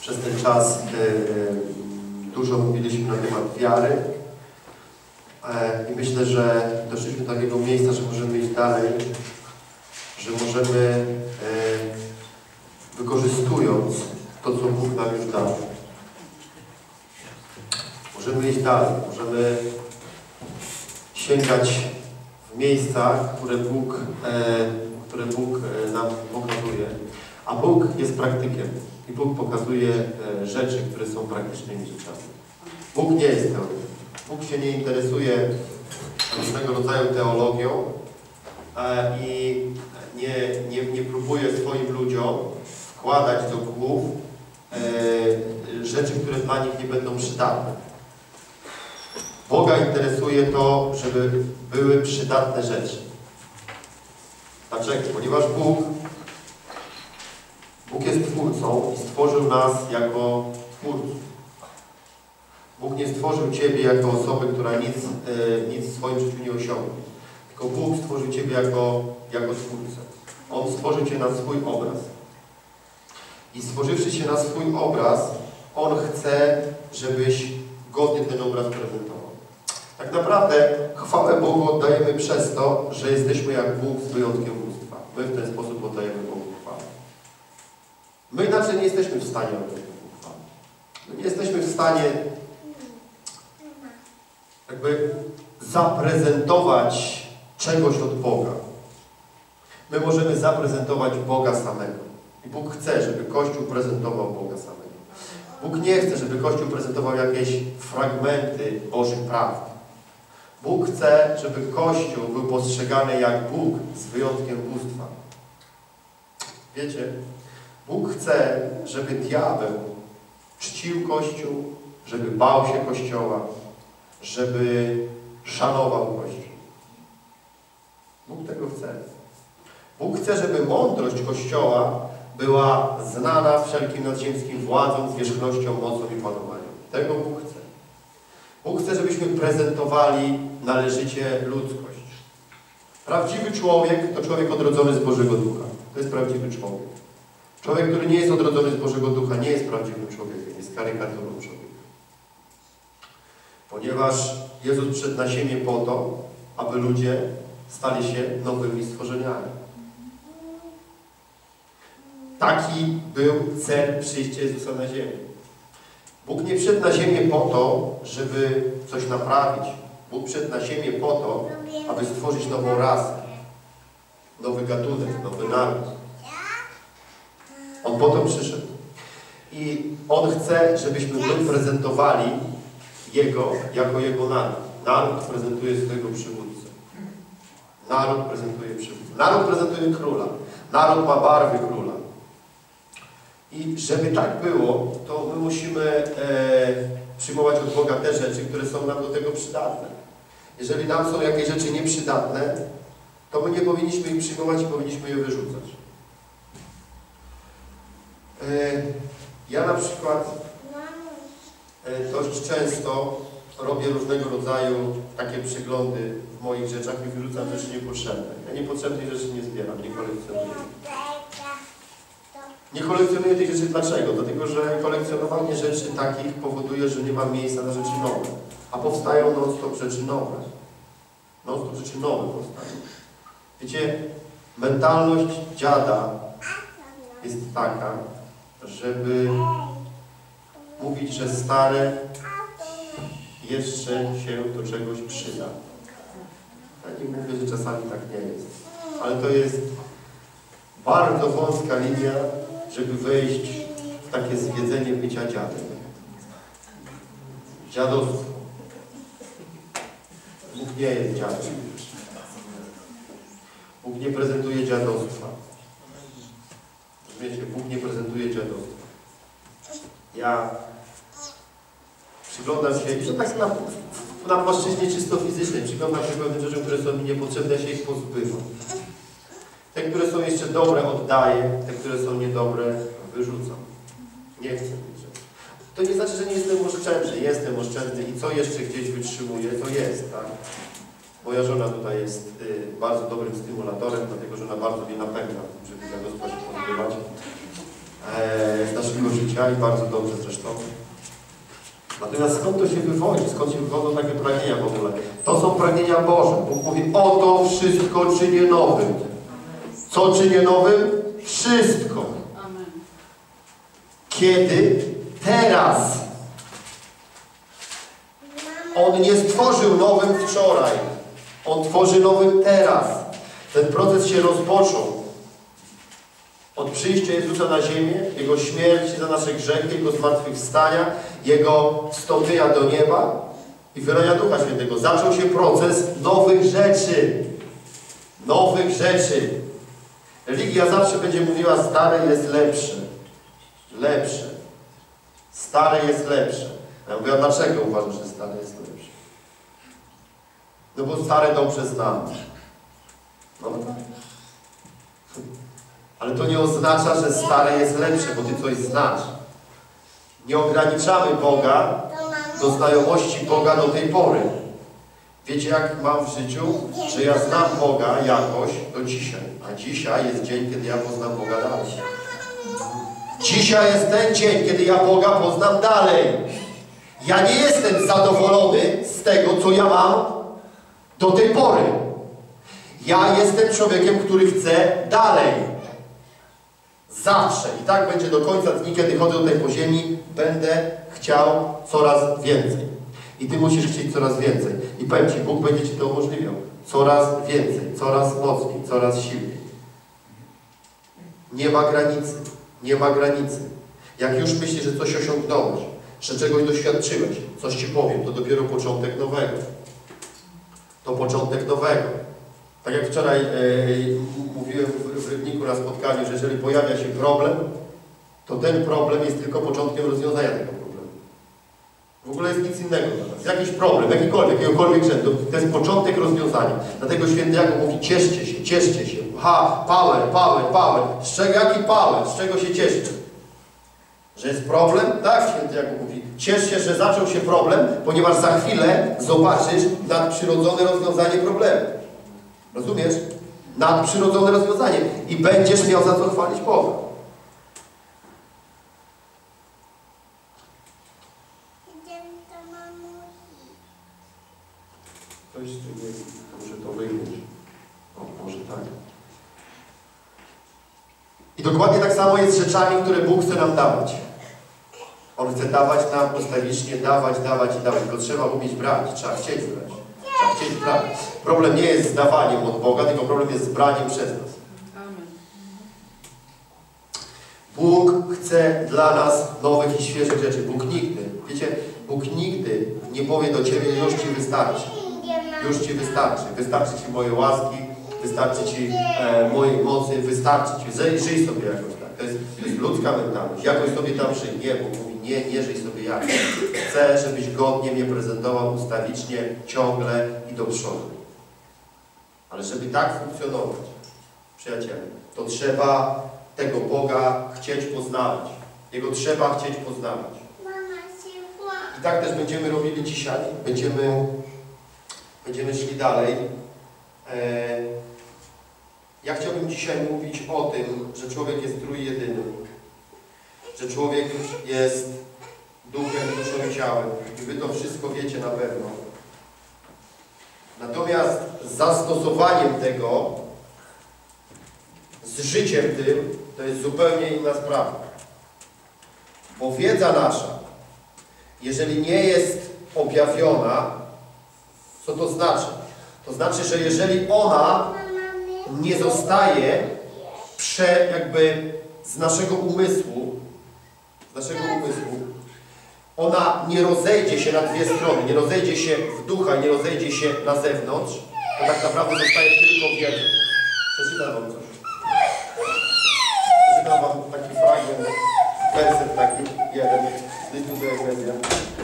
Przez ten czas e, dużo mówiliśmy na temat wiary E, i myślę, że doszliśmy do takiego miejsca, że możemy iść dalej, że możemy e, wykorzystując to, co Bóg nam już dał, możemy iść dalej, możemy sięgać w miejsca, które Bóg, e, które Bóg e, nam. A Bóg jest praktykiem i Bóg pokazuje e, rzeczy, które są praktycznymi rzeczami. Bóg nie jest teoretykiem. Bóg się nie interesuje różnego rodzaju teologią e, i nie, nie, nie próbuje swoim ludziom wkładać do głów e, rzeczy, które dla nich nie będą przydatne. Boga interesuje to, żeby były przydatne rzeczy. Dlaczego? Ponieważ Bóg Twórcą i stworzył nas jako Twórców. Bóg nie stworzył Ciebie jako osobę, która nic, e, nic w swoim życiu nie osiągnie. Tylko Bóg stworzył Ciebie jako, jako Twórcę. On stworzył Cię na swój obraz. I stworzywszy się na swój obraz, On chce, żebyś godnie ten obraz prezentował. Tak naprawdę chwałę Bogu oddajemy przez to, że jesteśmy jak Bóg z wyjątkiem bóstwa. My w ten sposób oddajemy. My inaczej nie jesteśmy w stanie oddać Bogu chwałę. My nie jesteśmy w stanie jakby zaprezentować czegoś od Boga. My możemy zaprezentować Boga samego. I Bóg chce, żeby Kościół prezentował Boga samego. Bóg nie chce, żeby Kościół prezentował jakieś fragmenty Bożych prawd. Bóg chce, żeby Kościół był postrzegany jak Bóg z wyjątkiem bóstwa. Wiecie, Bóg chce, żeby diabeł czcił Kościół, żeby bał się Kościoła, żeby szanował Kościół. Bóg tego chce. Bóg chce, żeby mądrość Kościoła była znana wszelkim nadziemskim władzom, zwierzchnością, mocą i panowaniem. Tego Bóg chce. Bóg chce, żebyśmy prezentowali należycie ludzkość. Prawdziwy człowiek to człowiek odrodzony z Bożego Ducha. To jest prawdziwy człowiek. Człowiek, który nie jest odrodzony z Bożego Ducha, nie jest prawdziwym człowiekiem, jest karykaturą człowieka. Ponieważ Jezus przyszedł na ziemię po to, aby ludzie stali się nowymi stworzeniami. Taki był cel przyjścia Jezusa na ziemię. Bóg nie przyszedł na ziemię po to, żeby coś naprawić. Bóg przyszedł na ziemię po to, aby stworzyć nową rasę, nowy gatunek, nowy naród. On po to przyszedł. I On chce, żebyśmy my prezentowali Jego jako Jego naród. Naród prezentuje swojego przywódcę. Naród prezentuje przywódcę. Naród prezentuje króla. Naród ma barwy króla. I żeby tak było, to my musimy e, przyjmować od Boga te rzeczy, które są nam do tego przydatne. Jeżeli nam są jakieś rzeczy nieprzydatne, to my nie powinniśmy ich przyjmować i powinniśmy je wyrzucać. E, ja na przykład e, dość często robię różnego rodzaju takie przeglądy w moich rzeczach i wyrzucam rzeczy niepotrzebne. Ja niepotrzebnych rzeczy nie zbieram, nie kolekcjonuję. Nie kolekcjonuję tych rzeczy dlaczego? Dlatego, że kolekcjonowanie rzeczy takich powoduje, że nie ma miejsca na rzeczy nowe. A powstają non-stop rzeczy nowe. Non-stop rzeczy nowe powstają. Wiecie, mentalność dziada jest taka, żeby mówić, że stare jeszcze się do czegoś przyda. Ja nie mówię, że czasami tak nie jest. Ale to jest bardzo wąska linia, żeby wejść w takie zwiedzenie bycia dziadem. Dziadostwo. Bóg nie jest dziadem. Bóg nie prezentuje dziadostwa. Rozumiecie? Bóg nie prezentuje dziadostwa. Ja przyglądam się, i to tak na, na płaszczyźnie czysto fizycznej, przyglądam się pewnym rzeczom, które są mi niepotrzebne, się ich pozbywam. Te, które są jeszcze dobre, oddaję. Te, które są niedobre, wyrzucam. Nie chcę tych. To nie znaczy, że nie jestem oszczędny. Jestem oszczędny i co jeszcze gdzieś wytrzymuję, to jest, tak? Moja żona tutaj jest y, bardzo dobrym stymulatorem, dlatego że ona bardzo mnie napędza, żeby dziadostwa się pozbywać. e, naszego życia i bardzo dobrze zresztą. Natomiast skąd to się wywodzi? Skąd się wywodzą takie pragnienia w ogóle? To są pragnienia Boże. Bóg mówi, oto wszystko czynię nowym. Co czynię nowym? Wszystko. Kiedy? Teraz. On nie stworzył nowym wczoraj. On tworzy nowym teraz. Ten proces się rozpoczął. Od przyjścia Jezusa na ziemię, Jego śmierci za nasze grzechy, Jego zmartwychwstania, Jego wstąpienia do nieba i wylania Ducha Świętego. Zaczął się proces nowych rzeczy. Nowych rzeczy. Religia zawsze będzie mówiła, stare jest lepsze. Lepsze. Stare jest lepsze. Ja mówię, a dlaczego uważasz, że stare jest lepsze? No bo stare dobrze znam. No tak. Ale to nie oznacza, że stare jest lepsze, bo ty coś znasz. Nie ograniczamy Boga do znajomości Boga do tej pory. Wiecie, jak mam w życiu? Że ja znam Boga jakoś do dzisiaj. A dzisiaj jest dzień, kiedy ja poznam Boga dalej. Dzisiaj jest ten dzień, kiedy ja Boga poznam dalej. Ja nie jestem zadowolony z tego, co ja mam do tej pory. Ja jestem człowiekiem, który chce dalej. Zawsze. I tak będzie do końca dni, kiedy chodzę tutaj po ziemi, będę chciał coraz więcej. I Ty musisz chcieć coraz więcej. I powiem Ci, Bóg będzie Ci to umożliwiał. Coraz więcej, coraz mocniej, coraz silniej. Nie ma granicy. Nie ma granicy. Jak już myślisz, że coś osiągnąłeś, że czegoś doświadczyłeś, coś Ci powiem, to dopiero początek nowego. To początek nowego. Tak jak wczoraj e, mówiłem w, w Rybniku na spotkaniu, że jeżeli pojawia się problem, to ten problem jest tylko początkiem rozwiązania tego problemu. W ogóle jest nic innego dla nas. Jakiś problem, jakikolwiek, jakiegokolwiek rzędu, to jest początek rozwiązania. Dlatego święty Jakub mówi, cieszcie się, cieszcie się. Ha, power, power, power. Z czego, jaki power? Z czego się cieszyć? Że jest problem? Tak, święty Jakub mówi. Ciesz się, że zaczął się problem, ponieważ za chwilę zobaczysz nadprzyrodzone rozwiązanie problemu. Rozumiesz? Nadprzyrodzone rozwiązanie. I będziesz miał za co chwalić Boga. Z tym jest, muszę to wyjść. O, może tak. I dokładnie tak samo jest z rzeczami, które Bóg chce nam dawać. On chce dawać nam ustawicznie, dawać, dawać i dawać. Tylko trzeba umieć brać, trzeba chcieć brać. Trzeba chcieć brać. Problem nie jest z dawaniem od Boga, tylko problem jest z braniem przez nas. Bóg chce dla nas nowych i świeżych rzeczy. Bóg nigdy, wiecie, Bóg nigdy nie powie do Ciebie, już Ci wystarczy. Już Ci wystarczy. Wystarczy Ci moje łaski, wystarczy Ci e, mojej mocy, wystarczy Ci. Żyj, sobie jakoś tak. To jest, to jest ludzka mentalność. Jakoś sobie tam żyj. Nie, Bóg mówi, nie, nie żyj sobie jakoś. Chcę, żebyś godnie mnie prezentował ustawicznie, ciągle i do przodu. Ale żeby tak funkcjonować, przyjaciele, to trzeba tego Boga chcieć poznawać. Jego trzeba chcieć poznawać. I tak też będziemy robili dzisiaj. Będziemy, będziemy szli dalej. E, ja chciałbym dzisiaj mówić o tym, że człowiek jest trójjedyny. Że człowiek jest duchem, duszą i ciałem. I wy to wszystko wiecie na pewno. Natomiast zastosowaniem tego z życiem tym to jest zupełnie inna sprawa. Bo wiedza nasza, jeżeli nie jest objawiona, co to znaczy? To znaczy, że jeżeli ona nie zostaje prze, jakby z naszego umysłu, z naszego umysłu, ona nie rozejdzie się na dwie strony, nie rozejdzie się w ducha, nie rozejdzie się na zewnątrz, to tak naprawdę zostaje tylko wiedza. Przeczytam wam coś. Przeczytam wam taki fragment, werset taki, jeden, z listu do.